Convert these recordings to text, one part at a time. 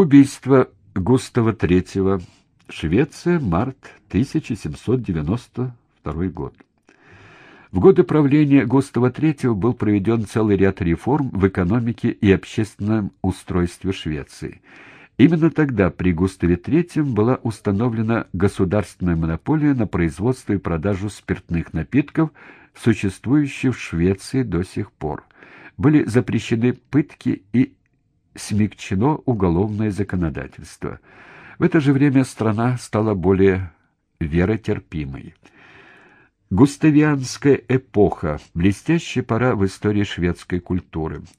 Убийство Густава III. Швеция. Март 1792 год. В годы правления Густава III был проведен целый ряд реформ в экономике и общественном устройстве Швеции. Именно тогда при Густаве III была установлена государственная монополия на производство и продажу спиртных напитков, существующих в Швеции до сих пор. Были запрещены пытки и смягчено уголовное законодательство. В это же время страна стала более веротерпимой. Густавианская эпоха – блестящая пора в истории шведской культуры –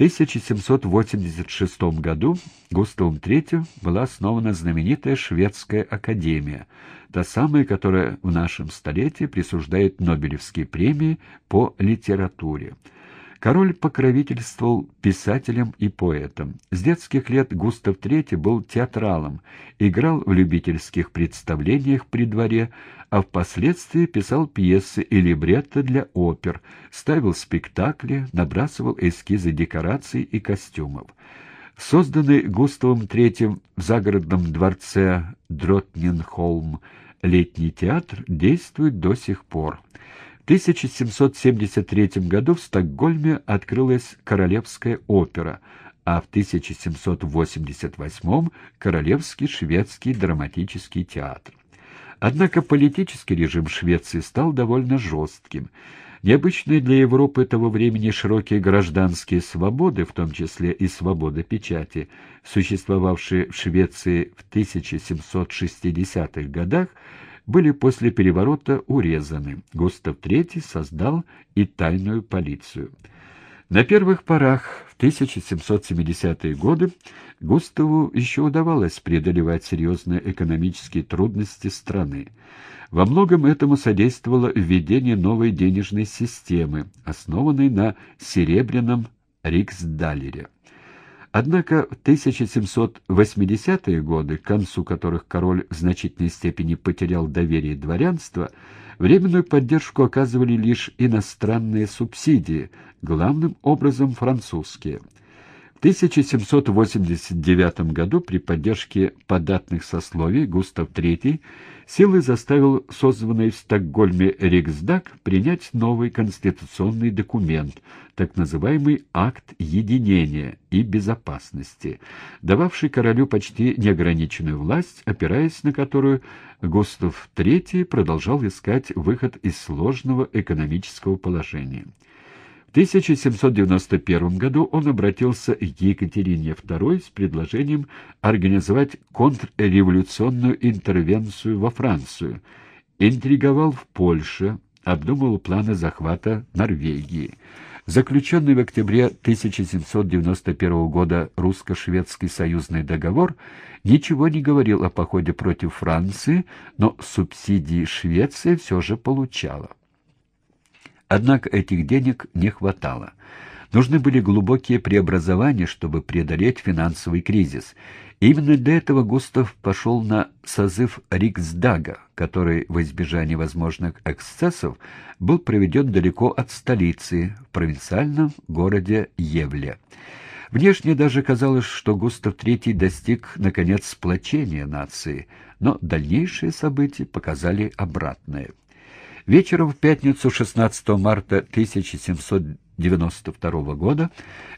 1786 году Густавом III была основана знаменитая Шведская академия, та самая, которая в нашем столетии присуждает Нобелевские премии по литературе. Король покровительствовал писателям и поэтам. С детских лет Густав III был театралом, играл в любительских представлениях при дворе, а впоследствии писал пьесы и либретто для опер, ставил спектакли, набрасывал эскизы декораций и костюмов. Созданный Густавом III в загородном дворце Дротнинхолм летний театр действует до сих пор. 1773 году в Стокгольме открылась Королевская опера, а в 1788 Королевский шведский драматический театр. Однако политический режим Швеции стал довольно жестким. Необычные для Европы того времени широкие гражданские свободы, в том числе и свобода печати, существовавшие в Швеции в 1760-х годах, были после переворота урезаны. Густав III создал и тайную полицию. На первых порах, в 1770-е годы, Густаву еще удавалось преодолевать серьезные экономические трудности страны. Во многом этому содействовало введение новой денежной системы, основанной на серебряном риксдалере. Однако в 1780-е годы, к концу которых король в значительной степени потерял доверие дворянства, временную поддержку оказывали лишь иностранные субсидии, главным образом французские – 1789 году при поддержке податных сословий Густав III силой заставил созванный в Стокгольме Риксдаг принять новый конституционный документ, так называемый «Акт единения и безопасности», дававший королю почти неограниченную власть, опираясь на которую Густав III продолжал искать выход из сложного экономического положения. В 1791 году он обратился к Екатерине II с предложением организовать контрреволюционную интервенцию во Францию, интриговал в Польше, обдумывал планы захвата Норвегии. Заключенный в октябре 1791 года русско-шведский союзный договор ничего не говорил о походе против Франции, но субсидии Швеция все же получала. Однако этих денег не хватало. Нужны были глубокие преобразования, чтобы преодолеть финансовый кризис. Именно для этого Густав пошел на созыв Риксдага, который в избежание возможных эксцессов был проведен далеко от столицы, в провинциальном городе Евле. Внешне даже казалось, что Густав III достиг, наконец, сплочения нации, но дальнейшие события показали обратное. Вечером в пятницу 16 марта 1792 года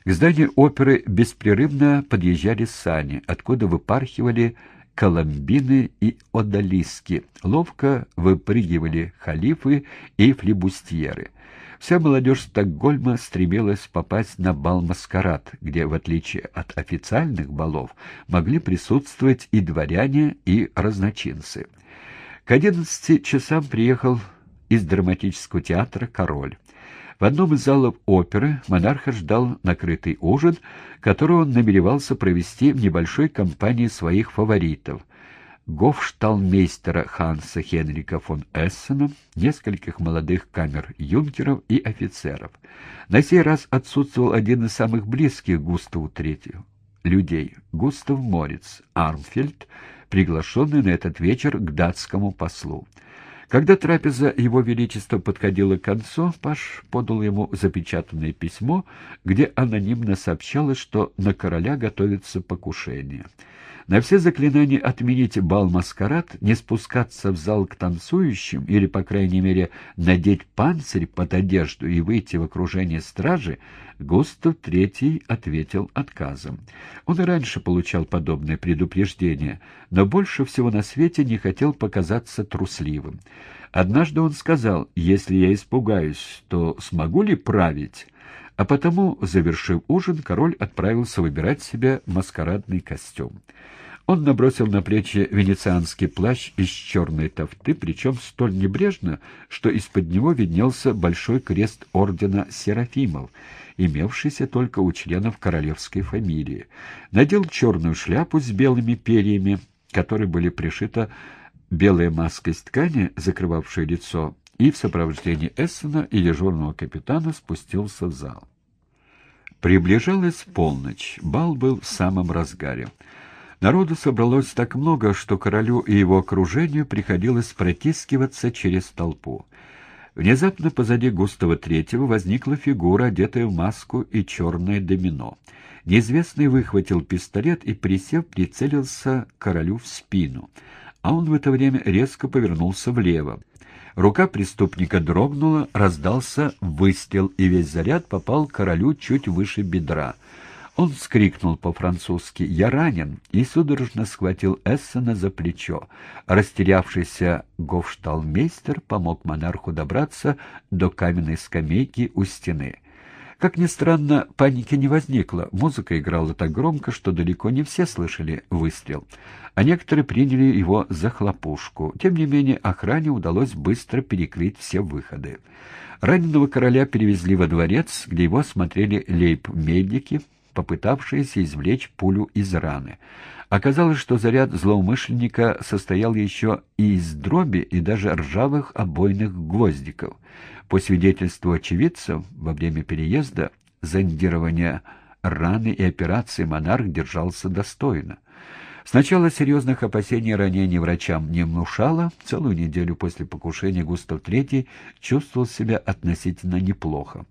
к зданию оперы беспрерывно подъезжали сани, откуда выпархивали коломбины и одолиски, ловко выпрыгивали халифы и флибустьеры. Вся молодежь Стокгольма стремилась попасть на бал-маскарад, где, в отличие от официальных балов, могли присутствовать и дворяне, и разночинцы. К одиннадцати часам приехал из драматического театра «Король». В одном из залов оперы монарха ждал накрытый ужин, который он намеревался провести в небольшой компании своих фаворитов — гофшталмейстера Ханса Хенрика фон Эссена, нескольких молодых камер-юнкеров и офицеров. На сей раз отсутствовал один из самых близких Густаву Третью людей — Густав Морец Армфельд, приглашенный на этот вечер к датскому послу. Когда трапеза Его Величества подходила к концу, Паш подал ему запечатанное письмо, где анонимно сообщалось, что на короля готовится покушение. На все заклинания отменить бал-маскарад, не спускаться в зал к танцующим или, по крайней мере, надеть панцирь под одежду и выйти в окружение стражи, Густав III ответил отказом. Он и раньше получал подобное предупреждение, но больше всего на свете не хотел показаться трусливым. Однажды он сказал, «Если я испугаюсь, то смогу ли править?» А потому, завершив ужин, король отправился выбирать себе маскарадный костюм. Он набросил на плечи венецианский плащ из черной тофты, причем столь небрежно, что из-под него виднелся большой крест ордена Серафимов, имевшийся только у членов королевской фамилии. Надел черную шляпу с белыми перьями, которой были пришита белая маска из ткани, закрывавшая лицо, и в сопровождении Эссена и дежурного капитана спустился в зал. Приближалась полночь, бал был в самом разгаре. Народу собралось так много, что королю и его окружению приходилось протискиваться через толпу. Внезапно позади Густава Третьего возникла фигура, одетая в маску и черное домино. Неизвестный выхватил пистолет и, присев, прицелился королю в спину, а он в это время резко повернулся влево. Рука преступника дрогнула, раздался выстрел, и весь заряд попал королю чуть выше бедра. Он вскрикнул по-французски «Я ранен!» и судорожно схватил Эссена за плечо. Растерявшийся гофшталмейстер помог монарху добраться до каменной скамейки у стены. Как ни странно, паники не возникло. Музыка играла так громко, что далеко не все слышали выстрел. А некоторые приняли его за хлопушку. Тем не менее, охране удалось быстро перекрыть все выходы. Раненого короля перевезли во дворец, где его смотрели лейб-медики, попытавшиеся извлечь пулю из раны. Оказалось, что заряд злоумышленника состоял еще и из дроби и даже ржавых обойных гвоздиков. По свидетельству очевидцев, во время переезда зондирования раны и операции монарх держался достойно. Сначала серьезных опасений ранений врачам не внушало. Целую неделю после покушения Густав III чувствовал себя относительно неплохо.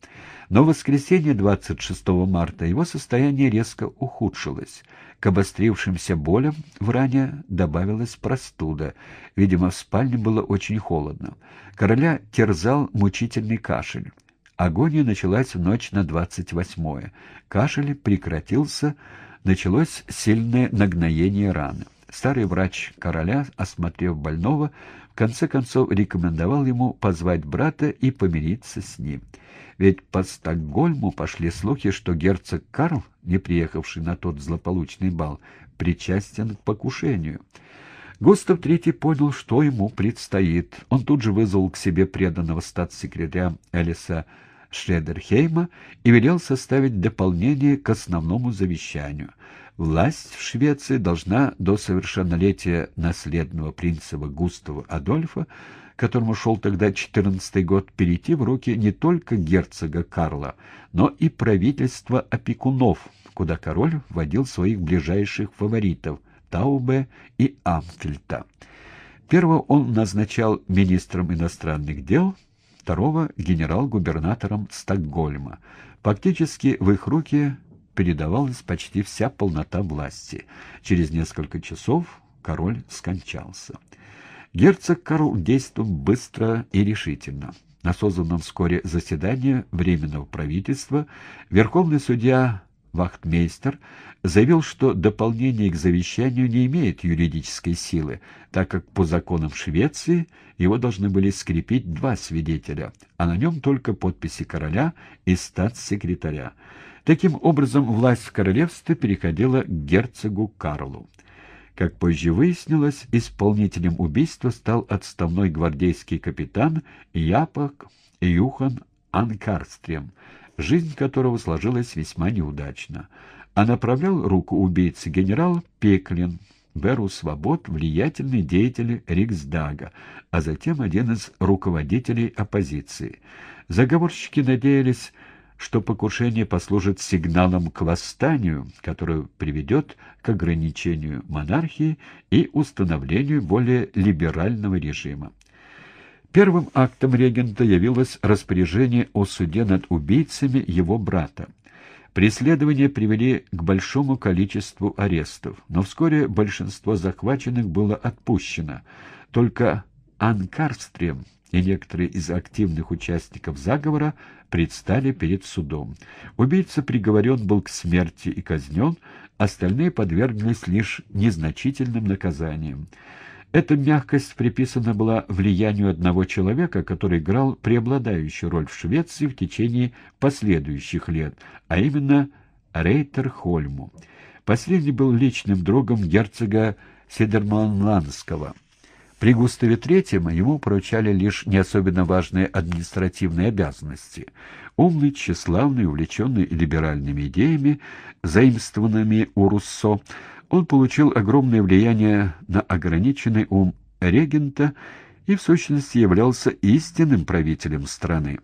Но в воскресенье 26 марта его состояние резко ухудшилось. К обострившимся болям в ране добавилась простуда. Видимо, в спальне было очень холодно. Короля терзал мучительный кашель. Агония началась в ночь на 28-е. Кашель прекратился, началось сильное нагноение раны. Старый врач короля, осмотрев больного, в конце концов рекомендовал ему позвать брата и помириться с ним. Ведь по Стокгольму пошли слухи, что герцог Карл, не приехавший на тот злополучный бал, причастен к покушению. Густав III понял, что ему предстоит. Он тут же вызвал к себе преданного статс-секретаря Элиса Шредерхейма и велел составить дополнение к основному завещанию. Власть в Швеции должна до совершеннолетия наследного принца Густава Адольфа, которому шел тогда четырнадцатый год, перейти в руки не только герцога Карла, но и правительства опекунов, куда король вводил своих ближайших фаворитов – Таубе и Амфельта. Первого он назначал министром иностранных дел – второго — генерал-губернатором Стокгольма. Фактически в их руки передавалась почти вся полнота власти. Через несколько часов король скончался. Герцог Карл действовал быстро и решительно. На созданном вскоре заседании Временного правительства верховный судья Вахтмейстер заявил, что дополнение к завещанию не имеет юридической силы, так как по законам Швеции его должны были скрепить два свидетеля, а на нем только подписи короля и статс-секретаря. Таким образом, власть в королевстве переходила к герцогу Карлу. Как позже выяснилось, исполнителем убийства стал отставной гвардейский капитан Япок Юхан Анкарстрем, жизнь которого сложилась весьма неудачно. А направлял руку убийцы генерал Пеклин, Беру Свобод, влиятельный деятель Риксдага, а затем один из руководителей оппозиции. Заговорщики надеялись, что покушение послужит сигналом к восстанию, которое приведет к ограничению монархии и установлению более либерального режима. Первым актом регента явилось распоряжение о суде над убийцами его брата. Преследования привели к большому количеству арестов, но вскоре большинство захваченных было отпущено. Только Анкарстрем и некоторые из активных участников заговора предстали перед судом. Убийца приговорен был к смерти и казнен, остальные подверглись лишь незначительным наказаниям. Эта мягкость приписана была влиянию одного человека, который играл преобладающую роль в Швеции в течение последующих лет, а именно Рейтер Хольму. Последний был личным другом герцога Седерманландского. При Густаве III ему поручали лишь не особенно важные административные обязанности. Умный, тщеславный, увлеченный либеральными идеями, заимствованными у Руссо, он получил огромное влияние на ограниченный ум регента и в сущности являлся истинным правителем страны.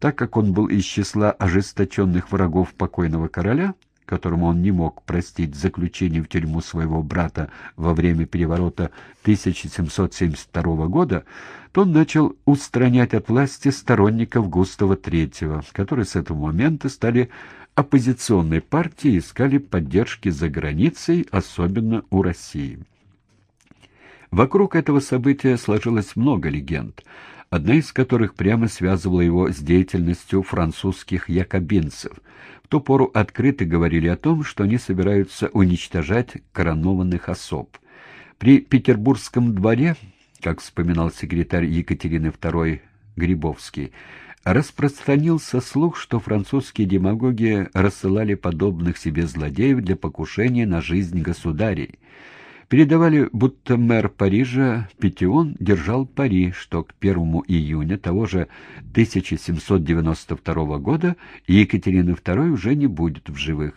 Так как он был из числа ожесточенных врагов покойного короля, которому он не мог простить заключение в тюрьму своего брата во время переворота 1772 года, то он начал устранять от власти сторонников Густава III, которые с этого момента стали оппозиционной партией и искали поддержки за границей, особенно у России. Вокруг этого события сложилось много легенд, одна из которых прямо связывала его с деятельностью французских якобинцев. В ту пору открыто говорили о том, что они собираются уничтожать коронованных особ. При Петербургском дворе, как вспоминал секретарь Екатерины II Грибовский, распространился слух, что французские демагоги рассылали подобных себе злодеев для покушения на жизнь государей. Передавали, будто мэр Парижа Петион держал пари, что к 1 июня того же 1792 года Екатерины II уже не будет в живых.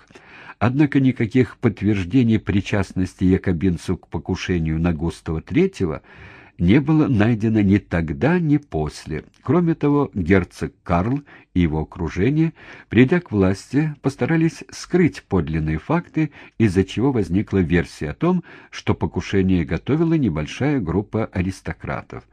Однако никаких подтверждений причастности якобинцев к покушению на Густава III не было найдено ни тогда, ни после. Кроме того, герцог Карл и его окружение, придя к власти, постарались скрыть подлинные факты, из-за чего возникла версия о том, что покушение готовила небольшая группа аристократов.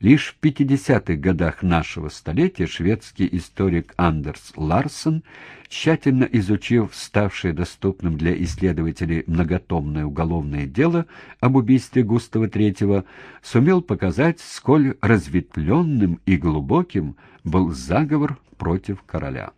Лишь в 50-х годах нашего столетия шведский историк Андерс Ларсен, тщательно изучив ставшее доступным для исследователей многотомное уголовное дело об убийстве Густава III, сумел показать, сколь разветвленным и глубоким был заговор против короля.